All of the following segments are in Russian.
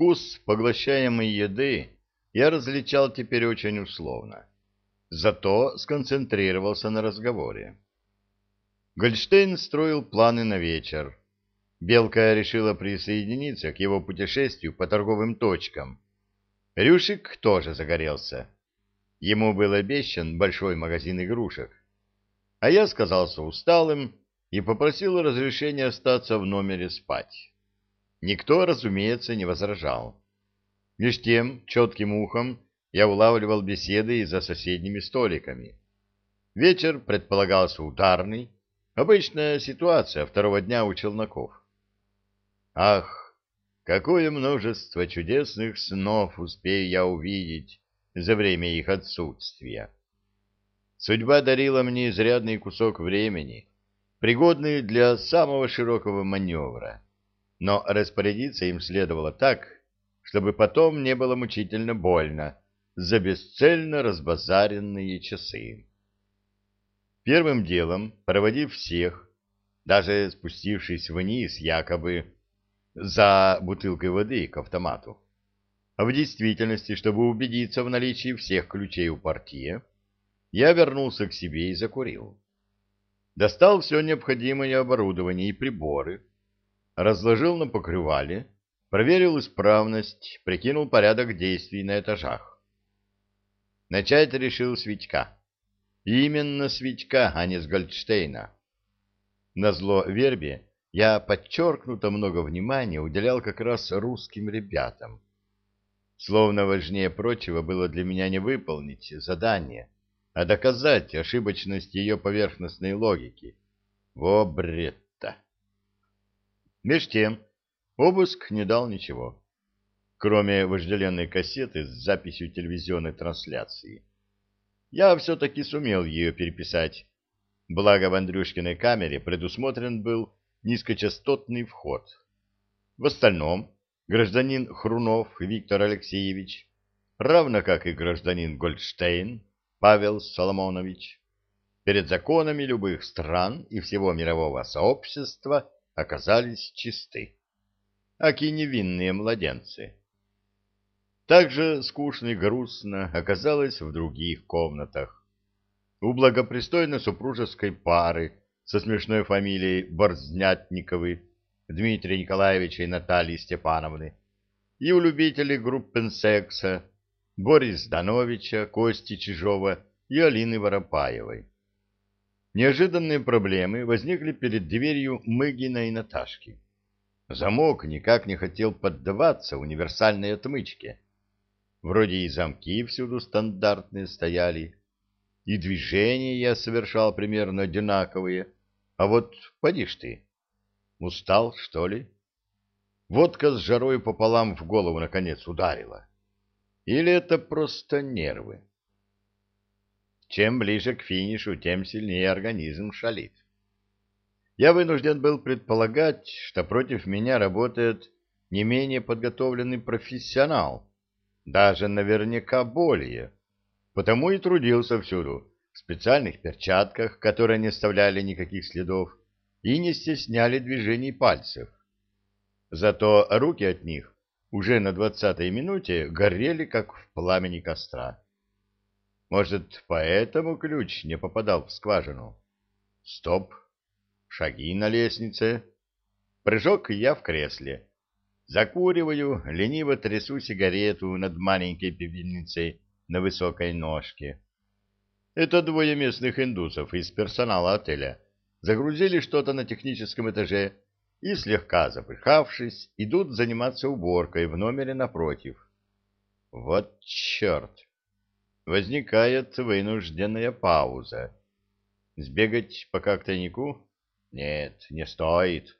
Вкус поглощаемой еды я различал теперь очень условно. Зато сконцентрировался на разговоре. Гольштейн строил планы на вечер. Белка решила присоединиться к его путешествию по торговым точкам. Рюшик тоже загорелся. Ему был обещан большой магазин игрушек. А я сказался усталым и попросил разрешения остаться в номере спать. Никто, разумеется, не возражал. Меж тем, четким ухом, я улавливал беседы за соседними столиками. Вечер предполагался ударный, обычная ситуация второго дня у челноков. Ах, какое множество чудесных снов успею я увидеть за время их отсутствия! Судьба дарила мне изрядный кусок времени, пригодный для самого широкого маневра, но распорядиться им следовало так, чтобы потом не было мучительно больно за бесцельно разбазаренные часы. Первым делом, проводив всех, даже спустившись вниз якобы за бутылкой воды к автомату, а в действительности, чтобы убедиться в наличии всех ключей у партии, я вернулся к себе и закурил. Достал все необходимое оборудование и приборы, разложил на покрывале, проверил исправность, прикинул порядок действий на этажах. Начать решил с Витька. Именно с Витька, а не с Гольдштейна. Назло Вербе я подчеркнуто много внимания уделял как раз русским ребятам. Словно важнее прочего было для меня не выполнить задание — а доказать ошибочность ее поверхностной логики. Во бред-то! Меж тем, обыск не дал ничего, кроме вожделенной кассеты с записью телевизионной трансляции. Я все-таки сумел ее переписать, благо в Андрюшкиной камере предусмотрен был низкочастотный вход. В остальном гражданин Хрунов Виктор Алексеевич, равно как и гражданин Гольдштейн, Павел Соломонович, перед законами любых стран и всего мирового сообщества оказались чисты, аки невинные младенцы. Также скучно и грустно оказалось в других комнатах. У благопристойной супружеской пары со смешной фамилией Борзнятниковы Дмитрия Николаевича и Натальи Степановны и у любителей группенсекса Борис Дановича, Кости Чижова и Алины Воропаевой. Неожиданные проблемы возникли перед дверью Мыгина и Наташки. Замок никак не хотел поддаваться универсальной отмычке. Вроде и замки всюду стандартные стояли, и движения я совершал примерно одинаковые, а вот поди ж ты, устал, что ли? Водка с жарой пополам в голову наконец ударила. Или это просто нервы? Чем ближе к финишу, тем сильнее организм шалит. Я вынужден был предполагать, что против меня работает не менее подготовленный профессионал, даже наверняка более, потому и трудился всюду, в специальных перчатках, которые не оставляли никаких следов и не стесняли движений пальцев. Зато руки от них уже на двадцатой минуте горели, как в пламени костра. Может, поэтому ключ не попадал в скважину? Стоп! Шаги на лестнице. Прыжок я в кресле. Закуриваю, лениво трясу сигарету над маленькой пепельницей на высокой ножке. Это двое местных индусов из персонала отеля. Загрузили что-то на техническом этаже и, слегка запыхавшись, идут заниматься уборкой в номере напротив. Вот черт! Возникает вынужденная пауза. Сбегать пока к тайнику? Нет, не стоит.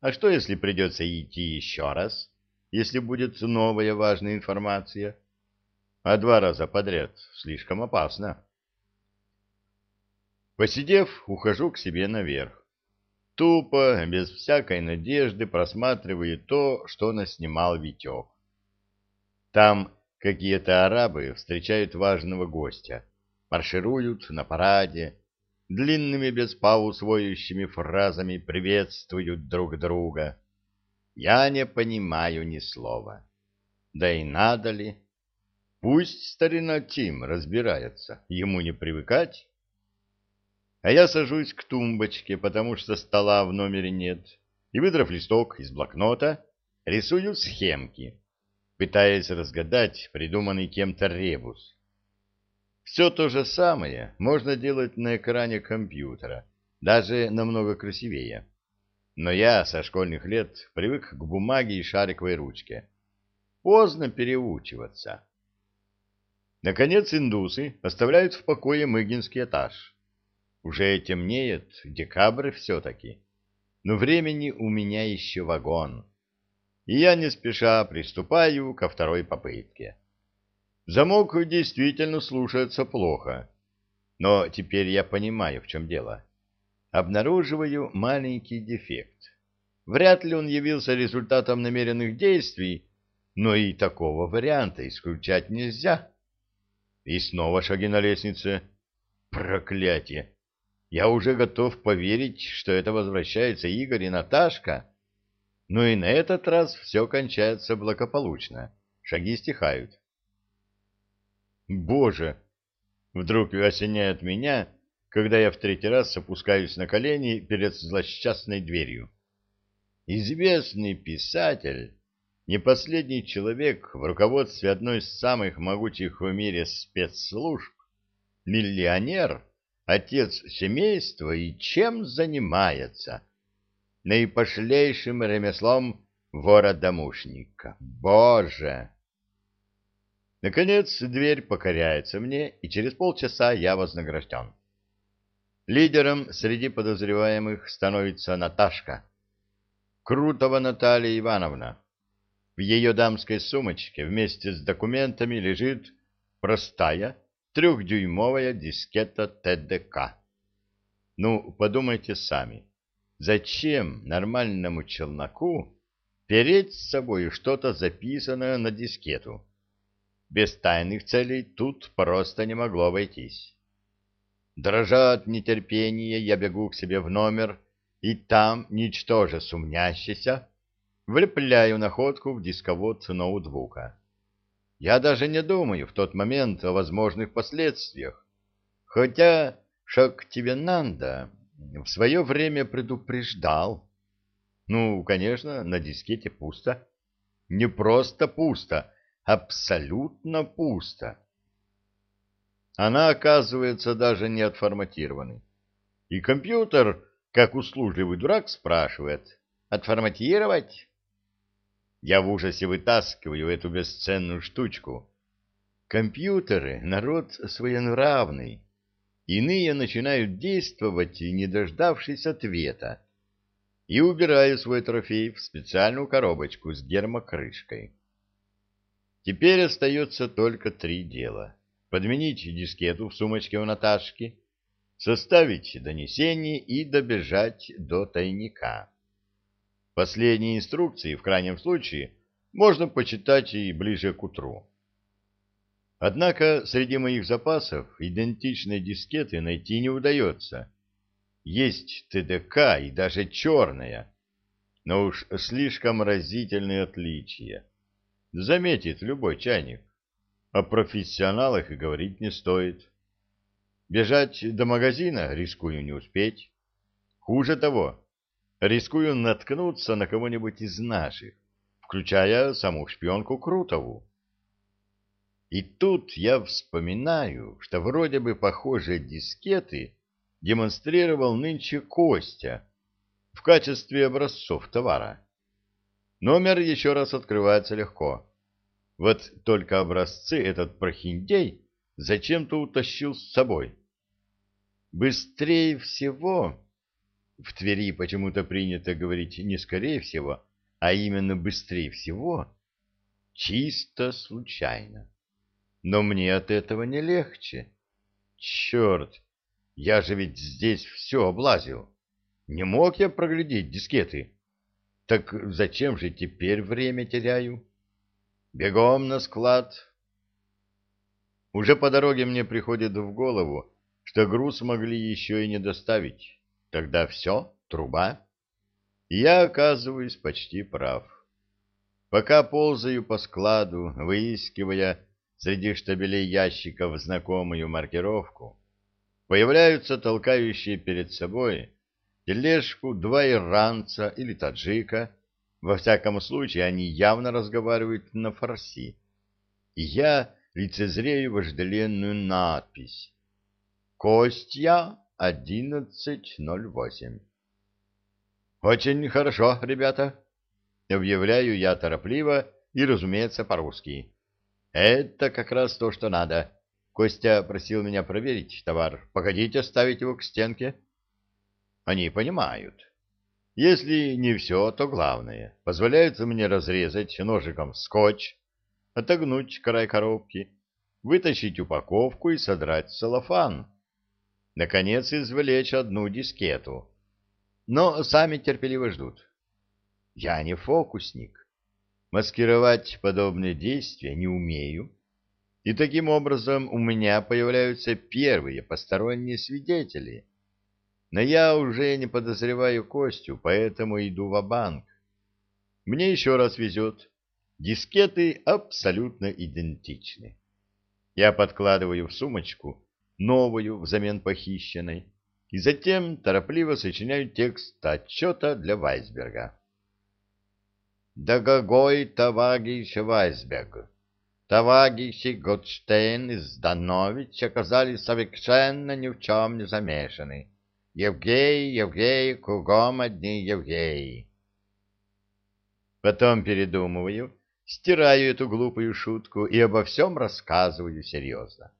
А что, если придется идти еще раз, если будет новая важная информация? А два раза подряд слишком опасно. Посидев, ухожу к себе наверх. Тупо, без всякой надежды, просматриваю то, что наснимал Витек. Там какие-то арабы встречают важного гостя, маршируют на параде, длинными без пауз воющими фразами приветствуют друг друга. я не понимаю ни слова. Да и надо ли? Пусть старина Тим разбирается, ему не привыкать. А я сажусь к тумбочке, потому что стола в номере нет, и, выдрав листок из блокнота, рисую схемки, пытаясь разгадать придуманный кем-то ребус. Все то же самое можно делать на экране компьютера, даже намного красивее. Но я со школьных лет привык к бумаге и шариковой ручке. Поздно переучиваться. Наконец индусы оставляют в покое Мыгинский этаж. Уже темнеет, декабрь все-таки. Но времени у меня еще вагон. И я не спеша приступаю ко второй попытке. Замок действительно слушается плохо. Но теперь я понимаю, в чем дело. Обнаруживаю маленький дефект. Вряд ли он явился результатом намеренных действий, но и такого варианта исключать нельзя. И снова шаги на лестнице. Проклятие! Я уже готов поверить, что это возвращается Игорь и Наташка. Но и на этот раз все кончается благополучно. Шаги стихают. Боже! Вдруг осеняет меня, когда я в третий раз опускаюсь на колени перед злосчастной дверью. Известный писатель не последний человек в руководстве одной из самых могучих в мире спецслужб, миллионер, отец семейства и чем занимается? Наипошлейшим ремеслом вора-домушника. Боже! Наконец дверь покоряется мне, и через полчаса я вознагражден. Лидером среди подозреваемых становится Наташка. Крутова Наталья Ивановна в ее дамской сумочке вместе с документами лежит простая трехдюймовая дискета ТДК. Ну, подумайте сами, зачем нормальному челноку переть с собой что-то записанное на дискету? Без тайных целей тут просто не могло обойтись. Дрожа от нетерпения, я бегу к себе в номер, и там, ничтоже сумнящийся, влепляю находку в дисковод ноутбука. Я даже не думаю в тот момент о возможных последствиях. Хотя Шактивенанда в свое время предупреждал. Ну, конечно, на дискете пусто. Не просто пусто, абсолютно пусто. Она, оказывается, даже не отформатированной. И компьютер, как услужливый дурак, спрашивает, отформатировать? Я в ужасе вытаскиваю эту бесценную штучку. Компьютеры — народ своенравный. Иные начинают действовать, не дождавшись ответа. И убираю свой трофей в специальную коробочку с гермокрышкой. Теперь остается только три дела. Подменить дискету в сумочке у Наташки, составить донесение и добежать до тайника. Последние инструкции, в крайнем случае, можно почитать и ближе к утру. Однако среди моих запасов идентичной дискеты найти не удается. Есть ТДК и даже черная, но уж слишком разительные отличия. Заметит любой чайник. О профессионалах и говорить не стоит. Бежать до магазина рискую не успеть. Хуже того, рискую наткнуться на кого-нибудь из наших, включая саму шпионку Крутову. И тут я вспоминаю, что вроде бы похожие дискеты демонстрировал нынче Костя в качестве образцов товара. Номер еще раз открывается легко. Вот только образцы этот прохиндей зачем-то утащил с собой. Быстрее всего в Твери почему-то принято говорить не скорее всего, а именно быстрее всего, чисто случайно. Но мне от этого не легче. Черт, я же ведь здесь все облазил. Не мог я проглядеть дискеты. Так зачем же теперь время теряю? Бегом на склад. Уже по дороге мне приходит в голову, что груз могли еще и не доставить. Тогда все, труба. и я оказываюсь почти прав. Пока ползаю по складу, выискивая среди штабелей ящиков знакомую маркировку, появляются толкающие перед собой тележку два иранца или таджика, во всяком случае они явно разговаривают на фарси, и я лицезрею вожделенную надпись «Костя 1108». «Очень хорошо, ребята», — объявляю я торопливо и, разумеется, по-русски. «Это как раз то, что надо. Костя просил меня проверить товар. Погодите ставить его к стенке». Они понимают. Если не все, то главное. Позволяют мне разрезать ножиком скотч, отогнуть край коробки, вытащить упаковку и содрать целлофан. Наконец, извлечь одну дискету. Но сами терпеливо ждут. Я не фокусник. Маскировать подобные действия не умею. И таким образом у меня появляются первые посторонние свидетели. Но я уже не подозреваю Костю, поэтому иду в банк Мне еще раз везет. Дискеты абсолютно идентичны. Я подкладываю в сумочку новую взамен похищенной и затем торопливо сочиняю текст отчета для Вайсберга. Дорогой товарищ Вайсберг, товарищи Готштейн и Зданович оказались совершенно ни в чем не замешаны. Евгей, Евгей, кругом одни Евгеи. Потом передумываю, стираю эту глупую шутку и обо всем рассказываю серьезно.